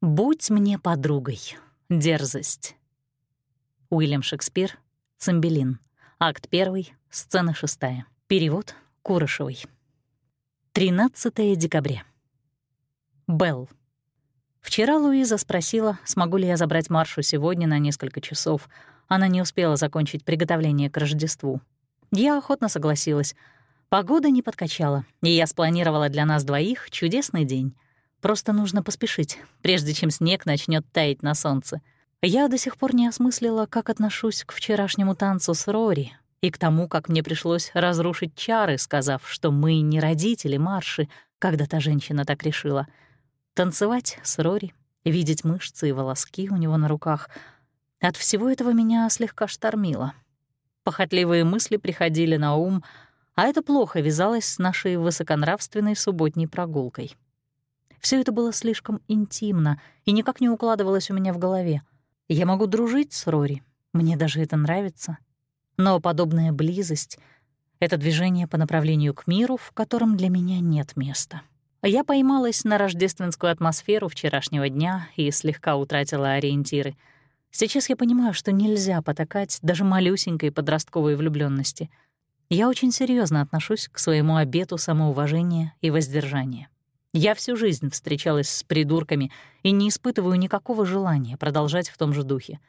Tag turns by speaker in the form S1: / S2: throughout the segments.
S1: Будь мне подругой. Дерзость. Уильям Шекспир. Цимбелин. Акт 1, сцена 6. Перевод Курышевой. 13 декабря. Белл. Вчера Луиза спросила, смогу ли я забрать Маршу сегодня на несколько часов. Она не успела закончить приготовление к Рождеству. Я охотно согласилась. Погода не подкачала, и я спланировала для нас двоих чудесный день — Просто нужно поспешить, прежде чем снег начнет таять на солнце. Я до сих пор не осмыслила, как отношусь к вчерашнему танцу с Рори и к тому, как мне пришлось разрушить чары, сказав, что мы не родители Марши, когда та женщина так решила. Танцевать с Рори, видеть мышцы и волоски у него на руках — от всего этого меня слегка штормило. Похотливые мысли приходили на ум, а это плохо вязалось с нашей высоконравственной субботней прогулкой. Все это было слишком интимно и никак не укладывалось у меня в голове. Я могу дружить с Рори, мне даже это нравится. Но подобная близость — это движение по направлению к миру, в котором для меня нет места. Я поймалась на рождественскую атмосферу вчерашнего дня и слегка утратила ориентиры. Сейчас я понимаю, что нельзя потакать даже малюсенькой подростковой влюбленности. Я очень серьезно отношусь к своему обету самоуважения и воздержания. Я всю жизнь встречалась с придурками и не испытываю никакого желания продолжать в том же духе.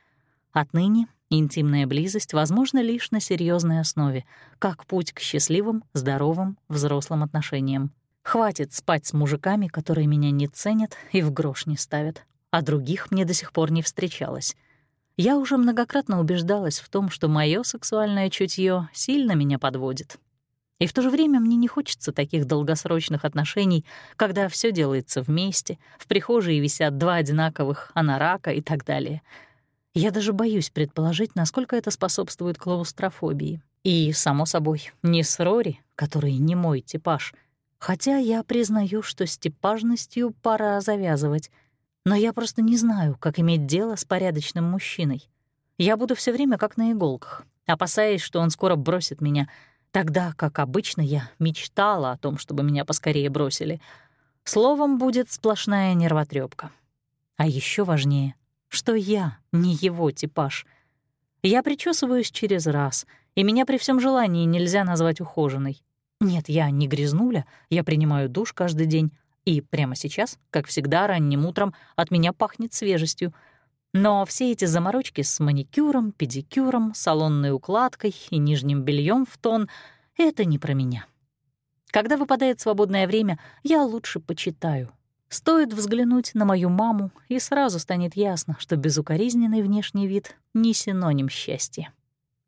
S1: Отныне интимная близость возможна лишь на серьезной основе, как путь к счастливым, здоровым, взрослым отношениям. Хватит спать с мужиками, которые меня не ценят и в грош не ставят, а других мне до сих пор не встречалось. Я уже многократно убеждалась в том, что мое сексуальное чутье сильно меня подводит, и в то же время мне не хочется таких долгосрочных отношений, когда все делается вместе, в прихожей висят два одинаковых анарака и так далее. Я даже боюсь предположить, насколько это способствует клаустрофобии. И, само собой, не с Рори, который не мой типаж. Хотя я признаю, что с типажностью пора завязывать. Но я просто не знаю, как иметь дело с порядочным мужчиной. Я буду все время как на иголках, опасаясь, что он скоро бросит меня — Тогда, как обычно, я мечтала о том, чтобы меня поскорее бросили. Словом, будет сплошная нервотрепка. А еще важнее, что я не его типаж. Я причесываюсь через раз, и меня при всем желании нельзя назвать ухоженной. Нет, я не грязнуля, я принимаю душ каждый день, и прямо сейчас, как всегда, ранним утром от меня пахнет свежестью. Но все эти заморочки с маникюром, педикюром, салонной укладкой и нижним бельем в тон — это не про меня. Когда выпадает свободное время, я лучше почитаю. Стоит взглянуть на мою маму, и сразу станет ясно, что безукоризненный внешний вид — не синоним счастья.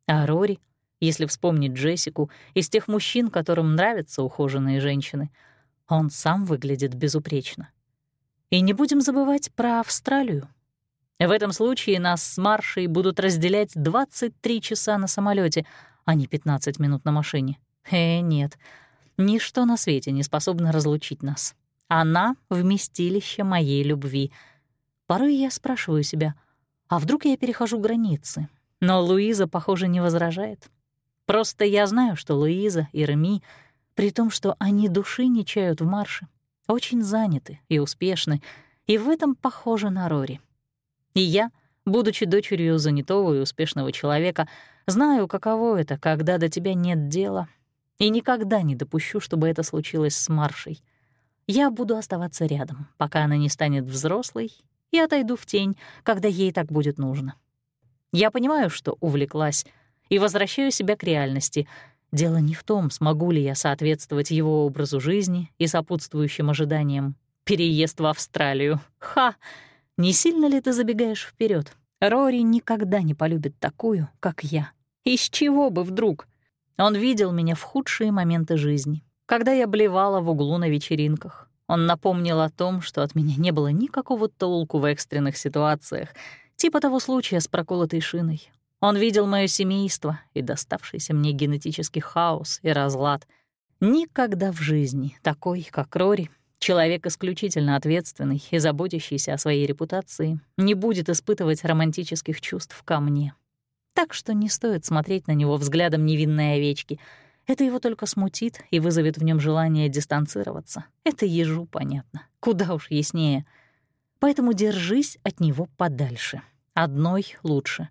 S1: А Рори, если вспомнить Джессику, из тех мужчин, которым нравятся ухоженные женщины, он сам выглядит безупречно. И не будем забывать про Австралию. В этом случае нас с Маршей будут разделять 23 часа на самолете, а не 15 минут на машине. Э, нет, ничто на свете не способно разлучить нас. Она — вместилище моей любви. Порой я спрашиваю себя, а вдруг я перехожу границы? Но Луиза, похоже, не возражает. Просто я знаю, что Луиза и Реми, при том, что они души не чают в марше, очень заняты и успешны, и в этом похоже на Рори. И я, будучи дочерью занятого и успешного человека, знаю, каково это, когда до тебя нет дела, и никогда не допущу, чтобы это случилось с Маршей. Я буду оставаться рядом, пока она не станет взрослой, и отойду в тень, когда ей так будет нужно. Я понимаю, что увлеклась, и возвращаю себя к реальности. Дело не в том, смогу ли я соответствовать его образу жизни и сопутствующим ожиданиям. Переезд в Австралию. Ха! Не сильно ли ты забегаешь вперед? Рори никогда не полюбит такую, как я. Из чего бы вдруг? Он видел меня в худшие моменты жизни, когда я блевала в углу на вечеринках. Он напомнил о том, что от меня не было никакого толку в экстренных ситуациях, типа того случая с проколотой шиной. Он видел мое семейство и доставшийся мне генетический хаос и разлад. Никогда в жизни такой, как Рори, Человек исключительно ответственный и заботящийся о своей репутации не будет испытывать романтических чувств ко мне. Так что не стоит смотреть на него взглядом невинной овечки. Это его только смутит и вызовет в нем желание дистанцироваться. Это ежу понятно. Куда уж яснее. поэтому держись от него подальше. Одной лучше.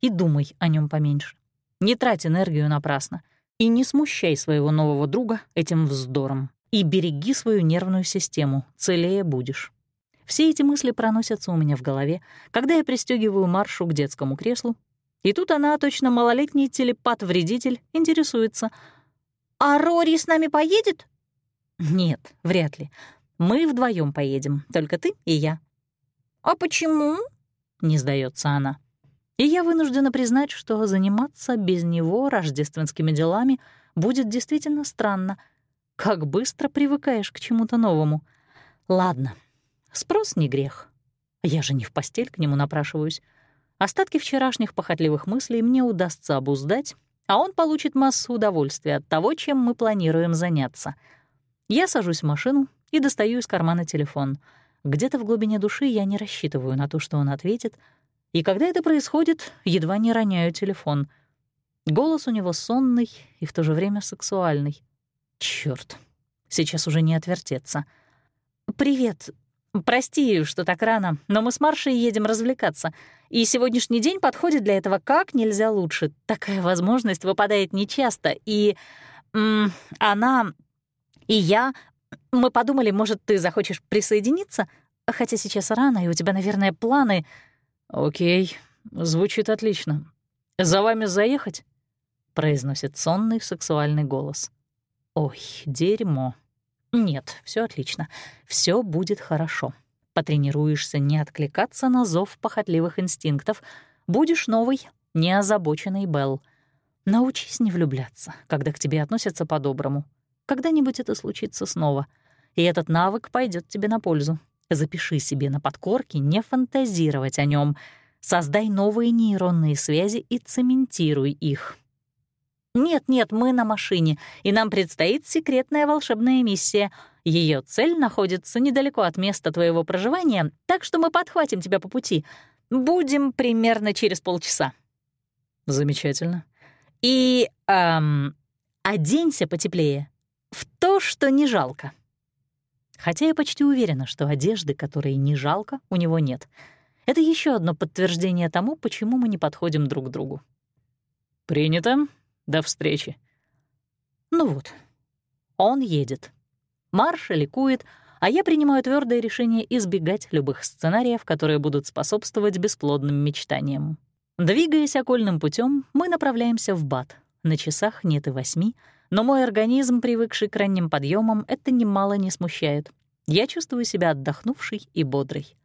S1: И думай о нем поменьше. Не трать энергию напрасно. И не смущай своего нового друга этим вздором. И береги свою нервную систему, целее будешь. Все эти мысли проносятся у меня в голове, когда я пристегиваю Маршу к детскому креслу, и тут она, точно малолетний телепат-вредитель, интересуется. «А Рори с нами поедет?» «Нет, вряд ли. Мы вдвоем поедем, только ты и я».
S2: «А почему?»
S1: — не сдается она. И я вынуждена признать, что заниматься без него рождественскими делами будет действительно странно. Как быстро привыкаешь к чему-то новому. Ладно, Спрос не грех. Я же не в постель к нему напрашиваюсь. Остатки вчерашних похотливых мыслей мне удастся обуздать, а он получит массу удовольствия от того, чем мы планируем заняться. Я сажусь в машину и достаю из кармана телефон. Где-то в глубине души я не рассчитываю на то, что он ответит, и когда это происходит, едва не роняю телефон. Голос у него сонный и в то же время сексуальный. Чёрт, сейчас уже не отвертеться. «Привет, «Прости, что так рано, но мы с Маршей едем развлекаться, и сегодняшний день подходит для этого как нельзя лучше. Такая возможность выпадает нечасто, и... М она... и я... Мы подумали, может, ты захочешь присоединиться? Хотя сейчас рано, и у тебя, наверное, планы...»
S3: «Окей, звучит отлично. За вами заехать?» — произносит сонный сексуальный голос.
S1: «Ой, дерьмо». Нет, все отлично. Все будет хорошо. Потренируешься не откликаться на зов похотливых инстинктов. Будешь новый, неозабоченный Белл. Научись не влюбляться, когда к тебе относятся по-доброму. Когда-нибудь это случится снова. И этот навык пойдет тебе на пользу. Запиши себе на подкорке не фантазировать о нем. Создай новые нейронные связи и цементируй их. «Нет-нет, мы на машине, и нам предстоит секретная волшебная миссия. Ее цель находится недалеко от места твоего проживания, так что мы подхватим тебя по пути. Будем примерно через полчаса».
S3: «Замечательно».
S1: «И... Эм, оденься потеплее. В то, что не жалко». Хотя я почти уверена, что одежды, которой не жалко, у него нет. Это еще одно подтверждение тому, почему мы не подходим друг к другу.
S3: «Принято. До встречи».
S1: Ну вот, он едет. Марша ликует, а я принимаю твердое решение избегать любых сценариев, которые будут способствовать бесплодным мечтаниям. Двигаясь окольным путем, мы направляемся в Бат. На часах нет и восьми, но мой организм, привыкший к ранним подъемам, это немало не смущает. Я чувствую себя отдохнувшей и бодрой.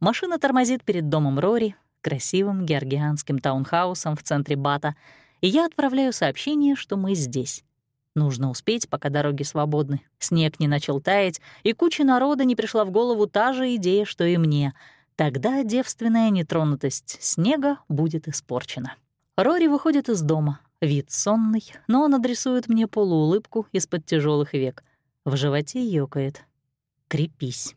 S1: Машина тормозит перед домом Рори, красивым георгианским таунхаусом в центре Бата — и я отправляю сообщение, что мы здесь. Нужно успеть, пока дороги свободны. Снег не начал таять, и куче народа не пришла в голову та же идея, что и мне. Тогда девственная нетронутость снега будет испорчена. Рори выходит из дома. Вид сонный, но он адресует мне полуулыбку из-под тяжелых век. В животе ёкает. «Крепись.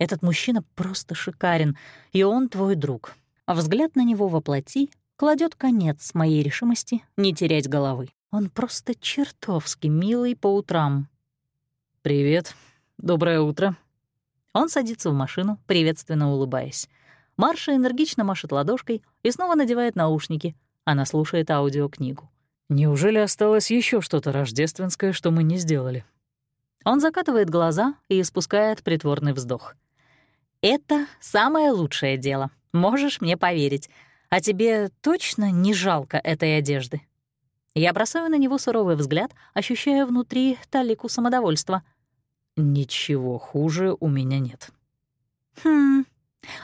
S1: Этот мужчина просто шикарен, и он твой друг. А взгляд на него воплоти кладет конец моей решимости не терять головы. Он просто чертовски милый по утрам.
S3: «Привет. Доброе утро».
S1: Он садится в машину, приветственно улыбаясь. Марша энергично машет ладошкой и снова надевает наушники. Она слушает аудиокнигу.
S3: «Неужели осталось еще что-то рождественское, что мы не сделали?»
S1: Он закатывает глаза и испускает притворный вздох. «Это самое лучшее дело. Можешь мне поверить. А тебе точно не жалко этой одежды?» Я бросаю на него суровый взгляд, ощущая внутри талику самодовольства.
S3: «Ничего хуже у меня нет».
S1: «Хм,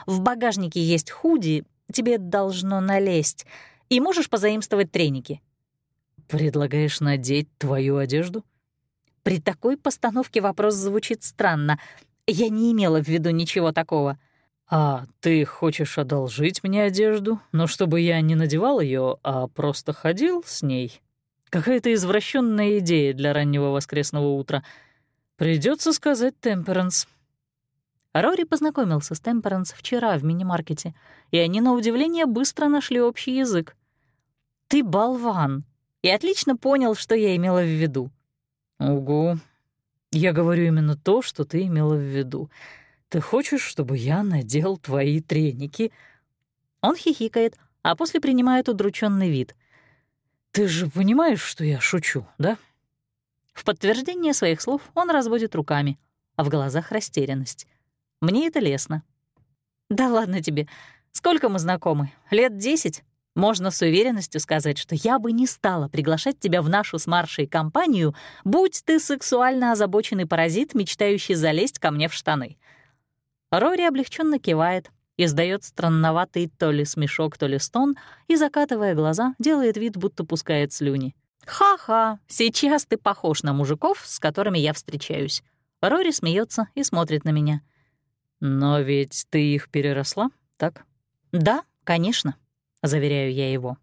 S1: в багажнике есть худи, тебе должно налезть, и можешь позаимствовать треники».
S3: «Предлагаешь надеть твою одежду?»
S1: При такой постановке вопрос звучит странно. Я не имела в виду ничего такого.
S3: «А ты хочешь одолжить мне одежду, но чтобы я не надевал ее, а просто ходил с ней? Какая-то извращенная идея для раннего воскресного утра. Придется сказать Темперанс».
S1: Рори познакомился с Темперанс вчера в мини-маркете, и они, на удивление, быстро нашли общий язык. «Ты болван!» И отлично понял, что я имела в виду.
S3: «Угу. Я говорю именно то, что ты имела в виду. «Ты хочешь, чтобы я надел твои треники?»
S1: Он хихикает, а после принимает удрученный вид.
S3: «Ты же понимаешь, что я шучу, да?»
S1: В подтверждение своих слов он разводит руками, а в глазах растерянность. Мне это лестно. «Да ладно тебе. Сколько мы знакомы? Лет десять? Можно с уверенностью сказать, что я бы не стала приглашать тебя в нашу с Маршей компанию, будь ты сексуально озабоченный паразит, мечтающий залезть ко мне в штаны». Рори облегченно кивает, издает странноватый то ли смешок, то ли стон и, закатывая глаза, делает вид, будто пускает слюни. «Ха-ха, сейчас ты похож на мужиков, с которыми я встречаюсь». Рори смеется и смотрит на меня.
S3: «Но ведь ты их переросла, так?»
S1: «Да, конечно», — заверяю я его.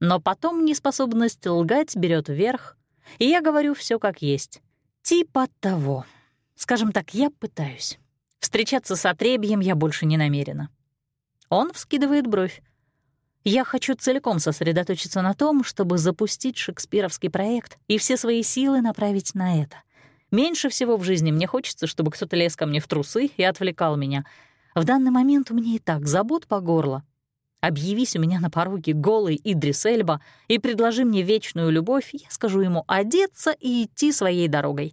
S1: Но потом неспособность лгать берет верх, и я говорю все как есть. Типа того. Скажем так, я пытаюсь. Встречаться с отребьем я больше не намерена. Он вскидывает бровь. Я хочу целиком сосредоточиться на том, чтобы запустить шекспировский проект и все свои силы направить на это. Меньше всего в жизни мне хочется, чтобы кто-то лез ко мне в трусы и отвлекал меня. В данный момент у меня и так забот по горло. Объявись у меня на пороге голый Идрис Эльба и предложи мне вечную любовь, я скажу ему одеться и идти своей дорогой.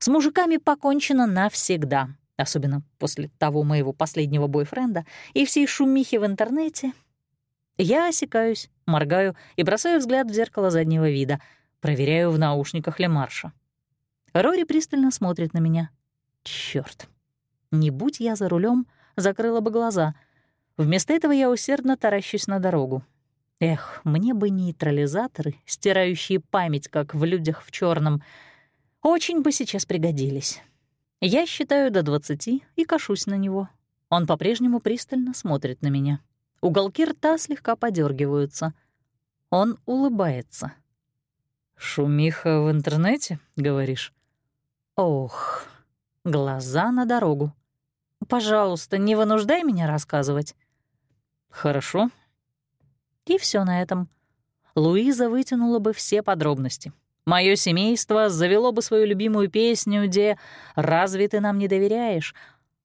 S1: С мужиками покончено навсегда особенно после того моего последнего бойфренда и всей шумихи в интернете, я осекаюсь, моргаю и бросаю взгляд в зеркало заднего вида, проверяю в наушниках ли марша. Рори пристально смотрит на меня. Чёрт. Не будь я за рулем, закрыла бы глаза. Вместо этого я усердно таращусь на дорогу. Эх, мне бы нейтрализаторы, стирающие память, как в «Людях в черном, очень бы сейчас пригодились. Я считаю до двадцати и кашусь на него. Он по-прежнему пристально смотрит на меня. Уголки рта слегка подергиваются. Он улыбается.
S3: «Шумиха в интернете, говоришь?»
S1: «Ох, глаза на дорогу. Пожалуйста, не вынуждай меня рассказывать».
S3: «Хорошо».
S1: И все на этом. Луиза вытянула бы все подробности. Мое семейство завело бы свою любимую песню, где «Разве ты нам не доверяешь?»,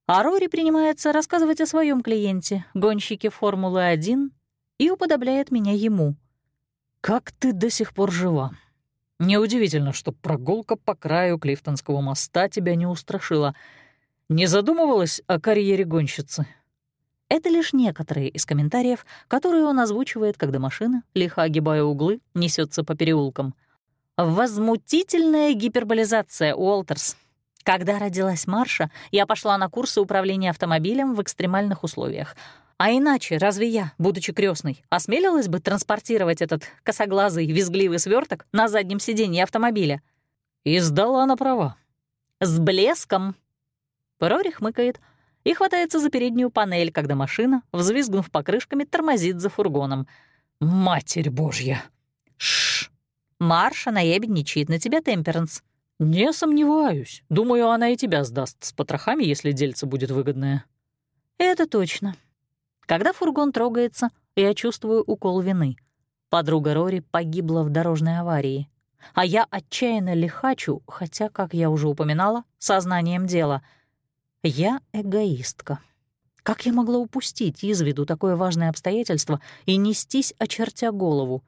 S1: а Рори принимается рассказывать о своем клиенте, гонщике Формулы-1, и уподобляет меня ему.
S3: «Как ты до сих пор жива? Неудивительно, что прогулка по краю Клифтонского моста тебя не устрашила. Не задумывалась о карьере гонщицы?»
S1: Это лишь некоторые из комментариев, которые он озвучивает, когда машина, лихо огибая углы, несется по переулкам — Возмутительная гиперболизация, Уолтерс. Когда родилась Марша, я пошла на курсы управления автомобилем в экстремальных условиях. А иначе, разве я, будучи крестной, осмелилась бы транспортировать этот косоглазый, визгливый сверток на заднем сиденье автомобиля?
S3: И сдала на права.
S1: С блеском. Рори хмыкает и хватается за переднюю панель, когда машина, взвизгнув покрышками, тормозит за фургоном.
S3: «Матерь Божья!»
S1: Марша наябедничает на тебя, Темперанс».
S3: «Не сомневаюсь. Думаю, она и тебя сдаст с потрохами, если дельце будет выгодное».
S1: «Это точно». Когда фургон трогается, я чувствую укол вины. Подруга Рори погибла в дорожной аварии. А я отчаянно лихачу, хотя, как я уже упоминала, сознанием дела. Я эгоистка. Как я могла упустить из виду такое важное обстоятельство и нестись, очертя голову?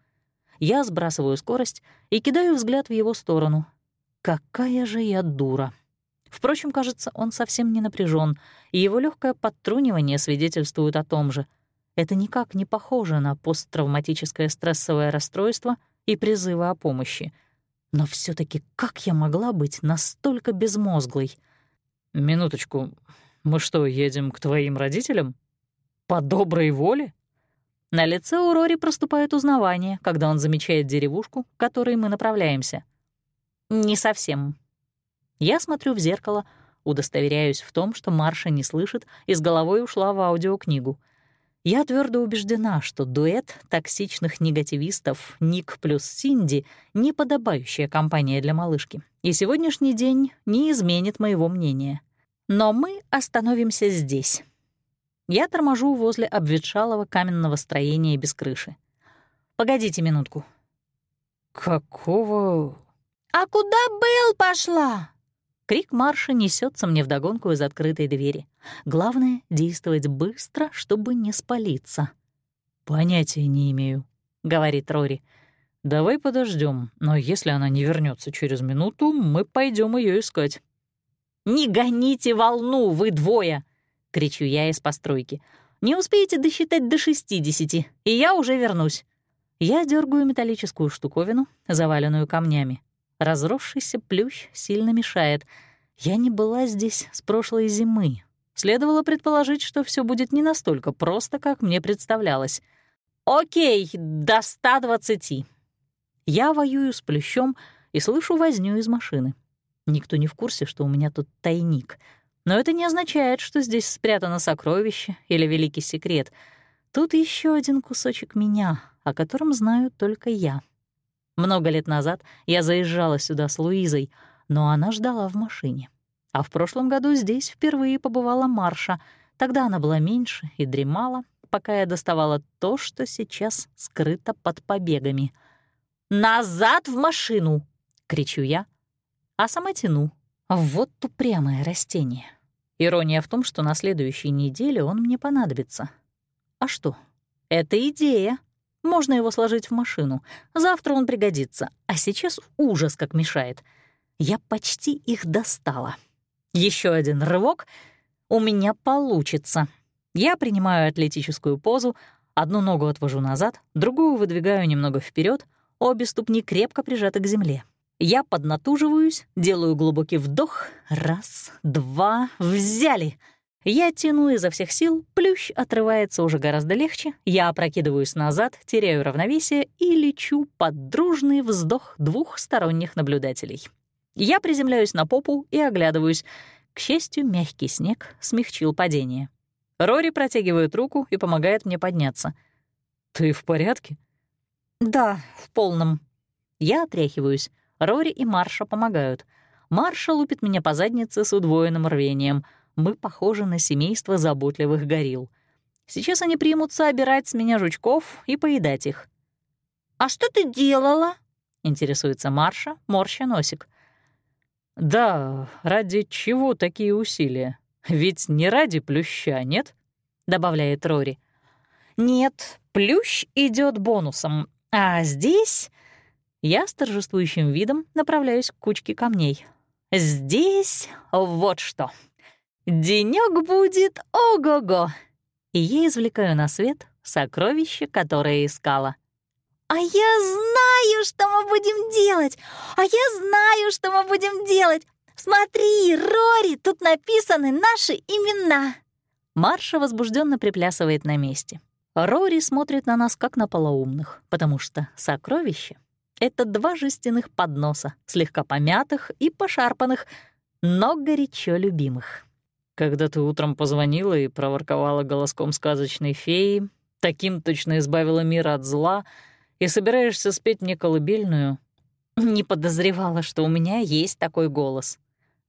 S1: Я сбрасываю скорость и кидаю взгляд в его сторону. Какая же я дура. Впрочем, кажется, он совсем не напряжен, и его легкое подтрунивание свидетельствует о том же. Это никак не похоже на посттравматическое стрессовое расстройство и призывы о помощи. Но все таки как я могла быть настолько безмозглой?
S3: «Минуточку, мы что, едем к твоим родителям? По доброй воле?»
S1: На лице у Рори проступает узнавание, когда он замечает деревушку, к которой мы направляемся. Не совсем. Я смотрю в зеркало, удостоверяюсь в том, что Марша не слышит и с головой ушла в аудиокнигу. Я твердо убеждена, что дуэт токсичных негативистов Ник плюс Синди — неподобающая компания для малышки, и сегодняшний день не изменит моего мнения. Но мы остановимся здесь. Я торможу возле обветшалого каменного строения без крыши. «Погодите минутку».
S3: «Какого...»
S2: «А куда Белл пошла?»
S1: Крик марша несется мне вдогонку из открытой двери. Главное — действовать быстро, чтобы не спалиться.
S3: «Понятия не имею», — говорит Рори. «Давай подождем, но если она не вернется через минуту, мы пойдем ее искать».
S1: «Не гоните волну, вы двое!» — кричу я из постройки. «Не успеете досчитать до шестидесяти, и я уже вернусь». Я дергаю металлическую штуковину, заваленную камнями. Разросшийся плющ сильно мешает. Я не была здесь с прошлой зимы. Следовало предположить, что все будет не настолько просто, как мне представлялось. «Окей, до 120». Я воюю с плющом и слышу возню из машины. Никто не в курсе, что у меня тут тайник. Но это не означает, что здесь спрятано сокровище или великий секрет. Тут еще один кусочек меня, о котором знаю только я. Много лет назад я заезжала сюда с Луизой, но она ждала в машине. А в прошлом году здесь впервые побывала Марша. Тогда она была меньше и дремала, пока я доставала то, что сейчас скрыто под побегами. «Назад в машину!» — кричу я, а сама тяну. Вот упрямое растение. Ирония в том, что на следующей неделе он мне понадобится. А что? Это идея. Можно его сложить в машину. Завтра он пригодится. А сейчас ужас как мешает. Я почти их достала. Еще один рывок. У меня получится. Я принимаю атлетическую позу, одну ногу отвожу назад, другую выдвигаю немного вперед, обе ступни крепко прижаты к земле. Я поднатуживаюсь, делаю глубокий вдох. Раз, два, взяли — я тяну изо всех сил, плющ отрывается уже гораздо легче, я опрокидываюсь назад, теряю равновесие и лечу под дружный вздох двух сторонних наблюдателей. Я приземляюсь на попу и оглядываюсь. К счастью, мягкий снег смягчил падение. Рори протягивает руку и помогает мне подняться.
S3: «Ты в порядке?»
S1: «Да, в полном». Я отряхиваюсь. Рори и Марша помогают. Марша лупит меня по заднице с удвоенным рвением — мы похожи на семейство заботливых горилл. Сейчас они примутся обирать с меня жучков и поедать их.
S2: «А что ты делала?»
S1: — интересуется Марша, морща носик.
S3: «Да, ради чего такие усилия? Ведь не ради плюща, нет?» — добавляет Рори.
S1: «Нет, плющ идет бонусом, а здесь...» Я с торжествующим видом направляюсь к кучке камней. «Здесь вот что!» Денёк будет ого-го! И я извлекаю на свет сокровище, которое искала.
S2: «А я знаю, что мы будем делать! А я знаю, что мы будем делать! Смотри, Рори, тут написаны наши имена!»
S1: Марша возбужденно приплясывает на месте. Рори смотрит на нас как на полоумных, потому что сокровище — это два жестяных подноса, слегка помятых и пошарпанных, но горячо любимых.
S3: Когда ты утром позвонила и проворковала голоском сказочной феи, таким точно избавила мир от зла, и собираешься спеть мне колыбельную,
S1: не подозревала, что у меня есть такой голос.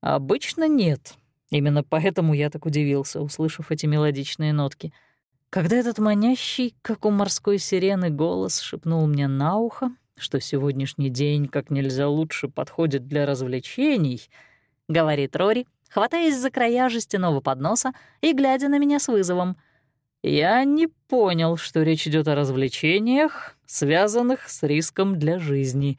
S3: Обычно нет. Именно поэтому я так удивился, услышав эти мелодичные нотки. Когда этот манящий, как у морской сирены, голос шепнул мне на ухо, что сегодняшний день как нельзя лучше подходит для развлечений, —
S1: говорит Рори, хватаясь за края жестяного подноса и глядя на меня с вызовом.
S3: «Я не понял, что речь идет о развлечениях, связанных с риском для жизни.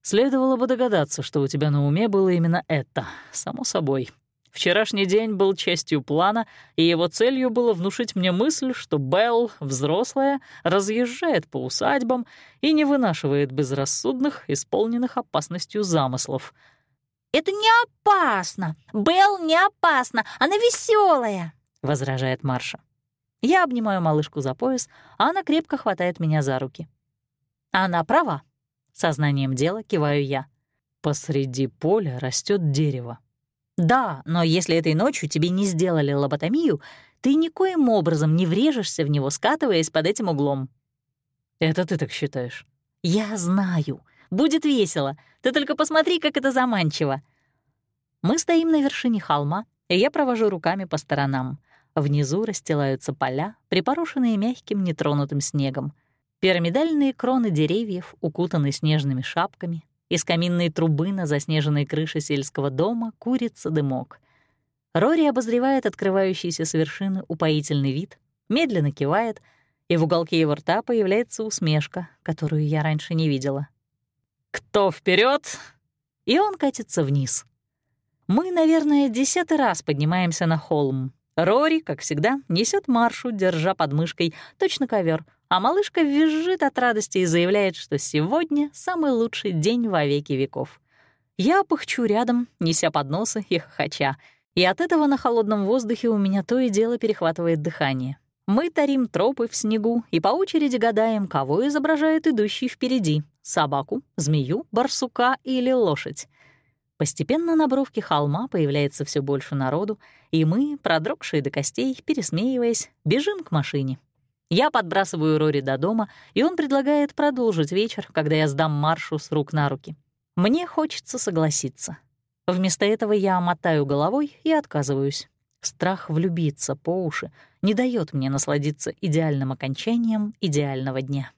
S3: Следовало бы догадаться, что у тебя на уме было именно это, само собой. Вчерашний день был частью плана, и его целью было внушить мне мысль, что Белл, взрослая, разъезжает по усадьбам и не вынашивает безрассудных, исполненных опасностью замыслов —
S2: «Это не опасно! Белл не опасно! Она веселая,
S1: возражает Марша. Я обнимаю малышку за пояс, а она крепко хватает меня за руки. Она права. Сознанием дела киваю я.
S3: Посреди поля растет дерево.
S1: Да, но если этой ночью тебе не сделали лоботомию, ты никоим образом не врежешься в него, скатываясь под этим углом.
S3: Это ты так считаешь?
S1: Я знаю. Будет весело. Ты только посмотри, как это заманчиво. Мы стоим на вершине холма, и я провожу руками по сторонам. Внизу расстилаются поля, припорошенные мягким нетронутым снегом. Пирамидальные кроны деревьев укутаны снежными шапками, Из каминной трубы на заснеженной крыше сельского дома курится дымок. Рори обозревает открывающийся с вершины упоительный вид, медленно кивает, и в уголке его рта появляется усмешка, которую я раньше не видела. «Кто вперед? И он катится вниз. Мы, наверное, десятый раз поднимаемся на холм. Рори, как всегда, несет маршу, держа под мышкой точно ковер, а малышка визжит от радости и заявляет, что сегодня самый лучший день во веки веков. Я пыхчу рядом, неся подносы и хохоча, и от этого на холодном воздухе у меня то и дело перехватывает дыхание. Мы тарим тропы в снегу и по очереди гадаем, кого изображает идущий впереди — собаку, змею, барсука или лошадь. Постепенно на бровке холма появляется все больше народу, и мы, продрогшие до костей, пересмеиваясь, бежим к машине. Я подбрасываю Рори до дома, и он предлагает продолжить вечер, когда я сдам маршу с рук на руки. Мне хочется согласиться. Вместо этого я мотаю головой и отказываюсь. Страх влюбиться по уши не дает мне насладиться идеальным окончанием идеального дня.